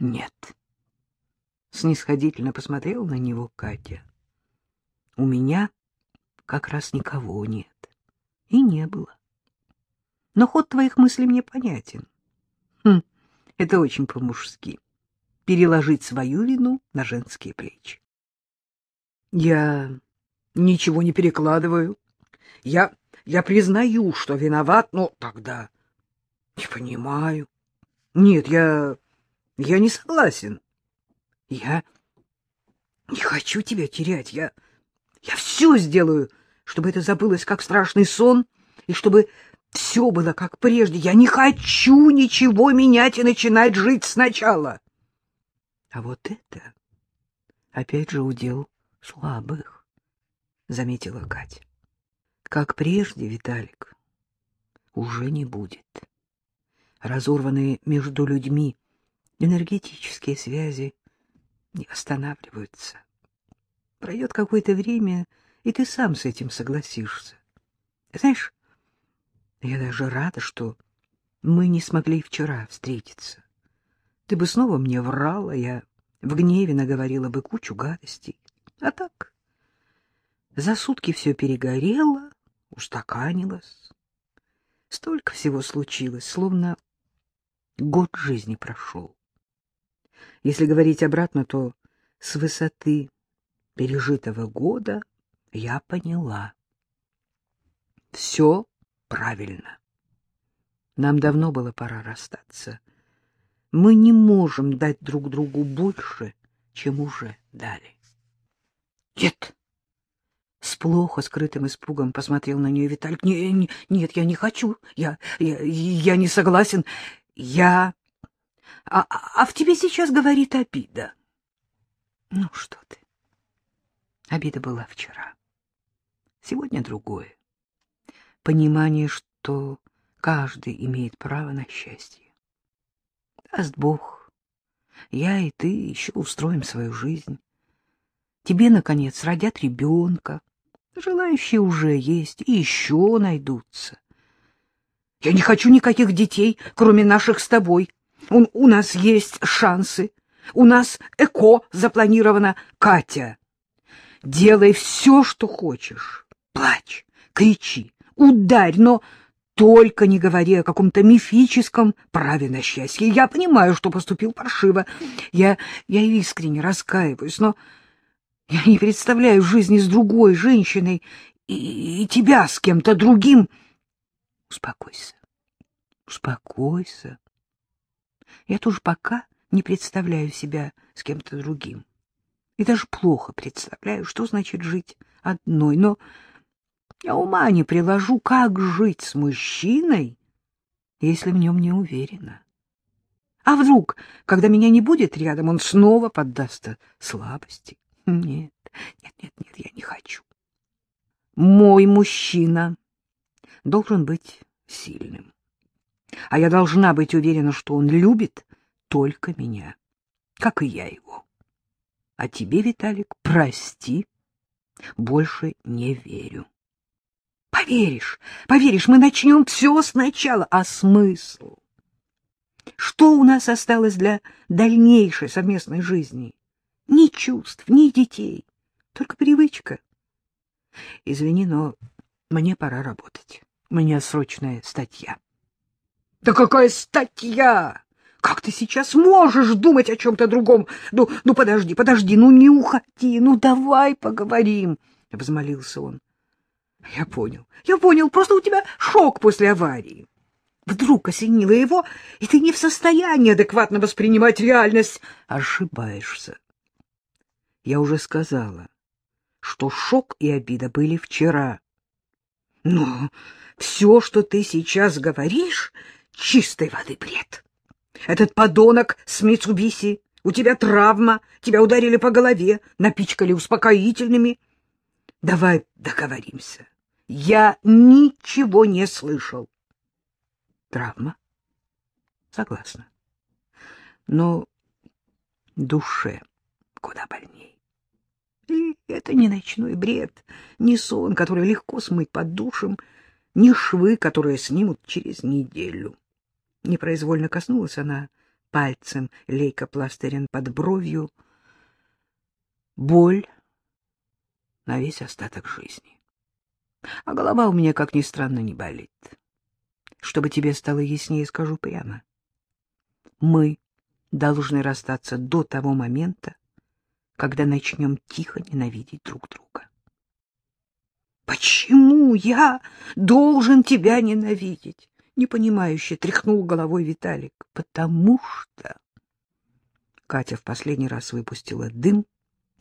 Нет. Снисходительно посмотрела на него Катя. У меня как раз никого нет. И не было. Но ход твоих мыслей мне понятен. Хм, это очень по-мужски. Переложить свою вину на женские плечи. Я ничего не перекладываю. Я, я признаю, что виноват, но тогда не понимаю. Нет, я, я не согласен. Я не хочу тебя терять. Я, я все сделаю, чтобы это забылось как страшный сон, и чтобы все было как прежде. Я не хочу ничего менять и начинать жить сначала. А вот это опять же удел слабых, — заметила Катя. Как прежде, Виталик, уже не будет. Разорванные между людьми энергетические связи не останавливаются. Пройдет какое-то время, и ты сам с этим согласишься. Знаешь, я даже рада, что мы не смогли вчера встретиться. Ты бы снова мне врала, я в гневе наговорила бы кучу гадостей. А так, за сутки все перегорело, устаканилось. Столько всего случилось, словно год жизни прошел. Если говорить обратно, то с высоты пережитого года я поняла. Все правильно. Нам давно было пора расстаться. Мы не можем дать друг другу больше, чем уже дали. Нет. С плохо скрытым испугом посмотрел на нее Виталик. Не, не, нет, я не хочу. Я, я, я не согласен. Я... А, а в тебе сейчас говорит обида. Ну что ты? Обида была вчера. Сегодня другое понимание, что каждый имеет право на счастье. Даст Бог, я и ты еще устроим свою жизнь. Тебе, наконец, родят ребенка. Желающие уже есть, и еще найдутся. Я не хочу никаких детей, кроме наших с тобой. У, у нас есть шансы. У нас ЭКО запланировано. Катя, делай все, что хочешь. Плачь, кричи, ударь, но только не говори о каком-то мифическом праве на счастье. Я понимаю, что поступил паршиво. Я, я искренне раскаиваюсь, но я не представляю жизни с другой женщиной и, и тебя с кем-то другим. Успокойся, успокойся. Я тоже пока не представляю себя с кем-то другим. И даже плохо представляю, что значит жить одной, но... Я ума не приложу, как жить с мужчиной, если в нем не уверена. А вдруг, когда меня не будет рядом, он снова поддастся слабости? Нет, нет, нет, нет, я не хочу. Мой мужчина должен быть сильным. А я должна быть уверена, что он любит только меня, как и я его. А тебе, Виталик, прости, больше не верю. Поверишь, поверишь, мы начнем все сначала. А смысл? Что у нас осталось для дальнейшей совместной жизни? Ни чувств, ни детей, только привычка. Извини, но мне пора работать. У меня срочная статья. Да какая статья? Как ты сейчас можешь думать о чем-то другом? Ну, ну подожди, подожди, ну не уходи, ну давай поговорим, — взмолился он. Я понял, я понял, просто у тебя шок после аварии. Вдруг осенило его, и ты не в состоянии адекватно воспринимать реальность. Ошибаешься. Я уже сказала, что шок и обида были вчера. Но все, что ты сейчас говоришь, чистой воды бред. Этот подонок с Митсубиси, у тебя травма, тебя ударили по голове, напичкали успокоительными. Давай договоримся. Я ничего не слышал. Травма? Согласна. Но душе куда больней. И это не ночной бред, не сон, который легко смыть под душем, не швы, которые снимут через неделю. Непроизвольно коснулась она пальцем лейкопластырин под бровью. Боль на весь остаток жизни. А голова у меня, как ни странно, не болит. Чтобы тебе стало яснее, скажу прямо. Мы должны расстаться до того момента, когда начнем тихо ненавидеть друг друга. Почему я должен тебя ненавидеть? Непонимающе тряхнул головой Виталик. Потому что... Катя в последний раз выпустила дым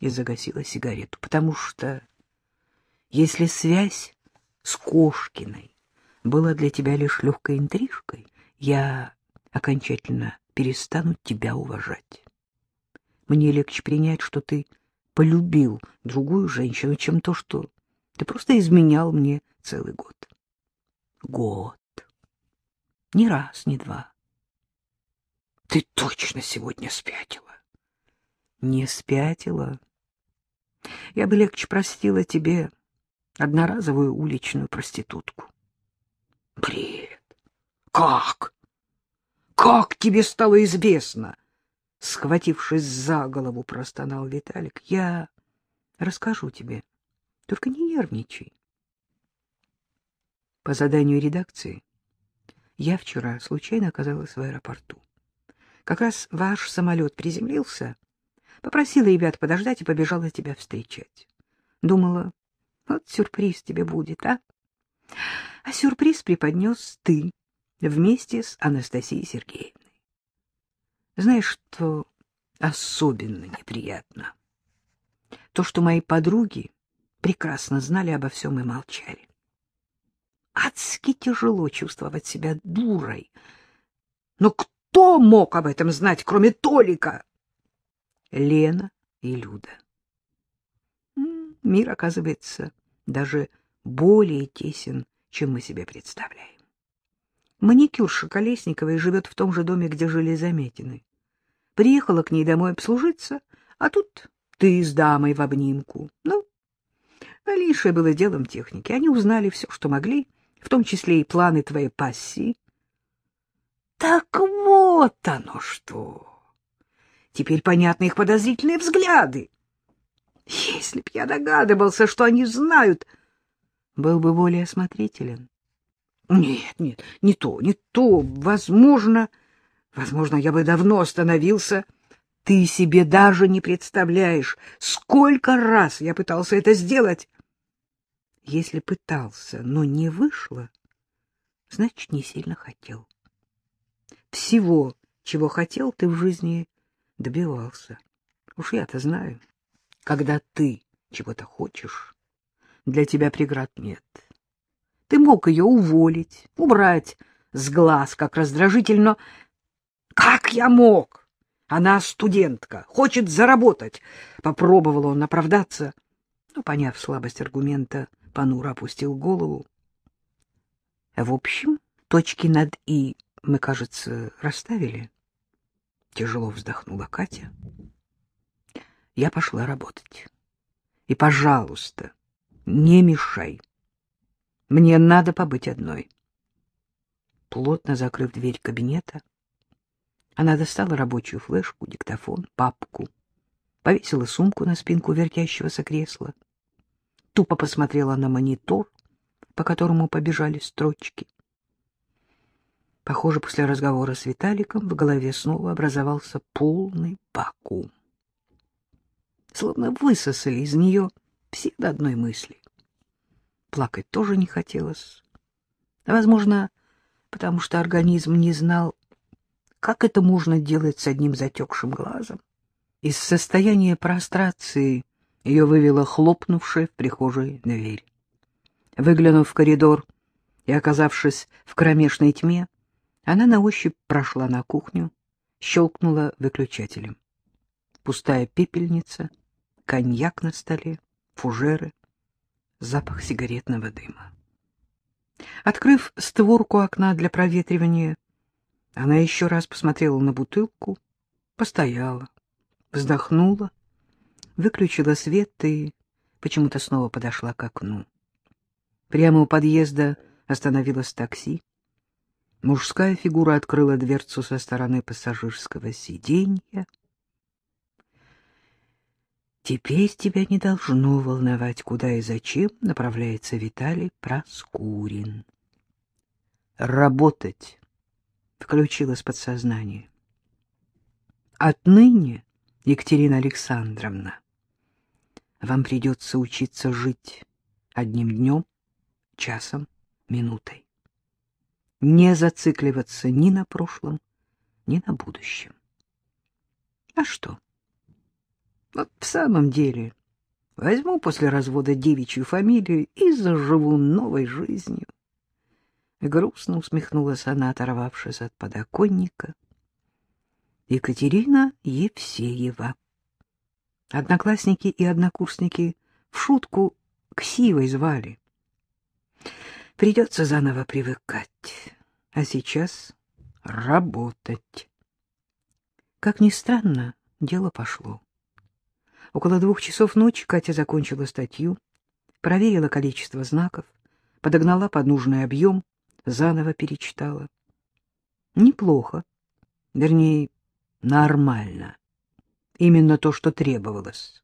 и загасила сигарету. Потому что если связь с Кошкиной была для тебя лишь легкой интрижкой, я окончательно перестану тебя уважать. Мне легче принять, что ты полюбил другую женщину, чем то, что ты просто изменял мне целый год. Год. Ни раз, ни два. Ты точно сегодня спятила. Не спятила. Я бы легче простила тебе одноразовую уличную проститутку. Бред. Как? Как тебе стало известно? Схватившись за голову, простонал Виталик. Я расскажу тебе. Только не нервничай. По заданию редакции я вчера случайно оказалась в аэропорту. Как раз ваш самолет приземлился, попросила ребят подождать и побежала тебя встречать. Думала, вот сюрприз тебе будет, а? А сюрприз преподнес ты вместе с Анастасией Сергеевной. Знаешь, что особенно неприятно? То, что мои подруги прекрасно знали обо всем и молчали. Адски тяжело чувствовать себя дурой. Но кто мог об этом знать, кроме Толика? Лена и Люда. Мир, оказывается, даже более тесен, чем мы себе представляем. Маникюрша Колесниковой живет в том же доме, где жили Заметины. Приехала к ней домой обслужиться, а тут ты с дамой в обнимку. Ну, Алише было делом техники. Они узнали все, что могли, в том числе и планы твоей пассии. Так вот оно что! Теперь понятны их подозрительные взгляды. Если б я догадывался, что они знают, был бы более осмотрителен. Нет, нет, не то, не то. Возможно, возможно, я бы давно остановился. Ты себе даже не представляешь, сколько раз я пытался это сделать. Если пытался, но не вышло, значит, не сильно хотел. Всего, чего хотел, ты в жизни добивался. Уж я-то знаю, когда ты чего-то хочешь, для тебя преград нет. Ты мог ее уволить, убрать с глаз, как раздражитель, но как я мог? Она студентка, хочет заработать. Попробовал он оправдаться, но, поняв слабость аргумента, понуро опустил голову. В общем, точки над «и» мы, кажется, расставили. Тяжело вздохнула Катя. Я пошла работать. И, пожалуйста, не мешай. Мне надо побыть одной. Плотно закрыв дверь кабинета, она достала рабочую флешку, диктофон, папку, повесила сумку на спинку вертящегося кресла тупо посмотрела на монитор, по которому побежали строчки. Похоже, после разговора с Виталиком в голове снова образовался полный вакуум. Словно высосали из нее все до одной мысли. Плакать тоже не хотелось. Возможно, потому что организм не знал, как это можно делать с одним затекшим глазом. Из состояния прострации ее вывела хлопнувшая в прихожей дверь. Выглянув в коридор и оказавшись в кромешной тьме, она на ощупь прошла на кухню, щелкнула выключателем. Пустая пепельница, коньяк на столе, фужеры, запах сигаретного дыма. Открыв створку окна для проветривания, она еще раз посмотрела на бутылку, постояла, вздохнула выключила свет и почему-то снова подошла к окну. Прямо у подъезда остановилось такси. Мужская фигура открыла дверцу со стороны пассажирского сиденья. Теперь тебя не должно волновать, куда и зачем направляется Виталий Проскурин. Работать включилось подсознание. Отныне, Екатерина Александровна, вам придется учиться жить одним днем, часом, минутой. Не зацикливаться ни на прошлом, ни на будущем. А что? Вот в самом деле, возьму после развода девичью фамилию и заживу новой жизнью. Грустно усмехнулась она, оторвавшись от подоконника. Екатерина Евсеева. Одноклассники и однокурсники в шутку Ксивой звали. Придется заново привыкать, а сейчас работать. Как ни странно, дело пошло. Около двух часов ночи Катя закончила статью, проверила количество знаков, подогнала под нужный объем, заново перечитала. Неплохо, вернее, нормально. Именно то, что требовалось.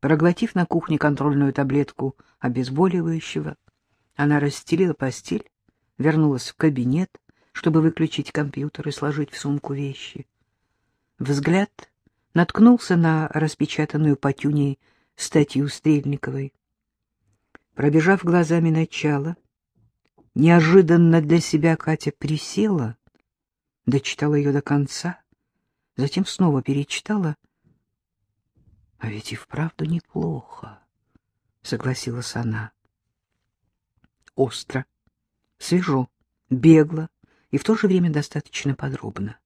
Проглотив на кухне контрольную таблетку обезболивающего, она расстелила постель, вернулась в кабинет, чтобы выключить компьютер и сложить в сумку вещи. Взгляд наткнулся на распечатанную по тюне статью Стрельниковой. Пробежав глазами начало, неожиданно для себя Катя присела, дочитала ее до конца, затем снова перечитала. — А ведь и вправду неплохо, — согласилась она. Остро, свежо, бегло и в то же время достаточно подробно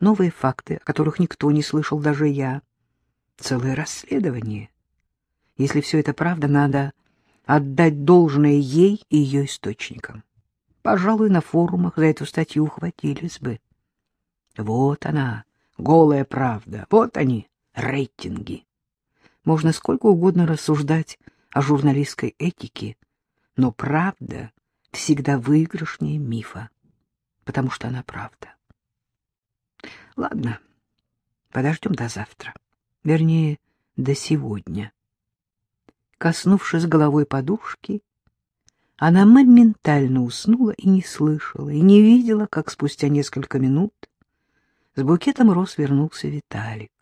новые факты, о которых никто не слышал, даже я. Целое расследование. Если все это правда, надо отдать должное ей и ее источникам. Пожалуй, на форумах за эту статью ухватились бы. Вот она, голая правда, вот они, рейтинги. Можно сколько угодно рассуждать о журналистской этике, но правда всегда выигрышнее мифа, потому что она правда. Ладно, подождем до завтра. Вернее, до сегодня. Коснувшись головой подушки, она моментально уснула и не слышала, и не видела, как спустя несколько минут с букетом роз вернулся Виталик.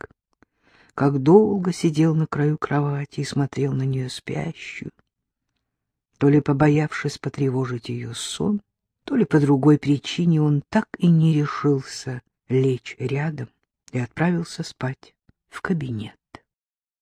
Как долго сидел на краю кровати и смотрел на нее спящую, то ли побоявшись потревожить ее сон, то ли по другой причине он так и не решился лечь рядом и отправился спать в кабинет.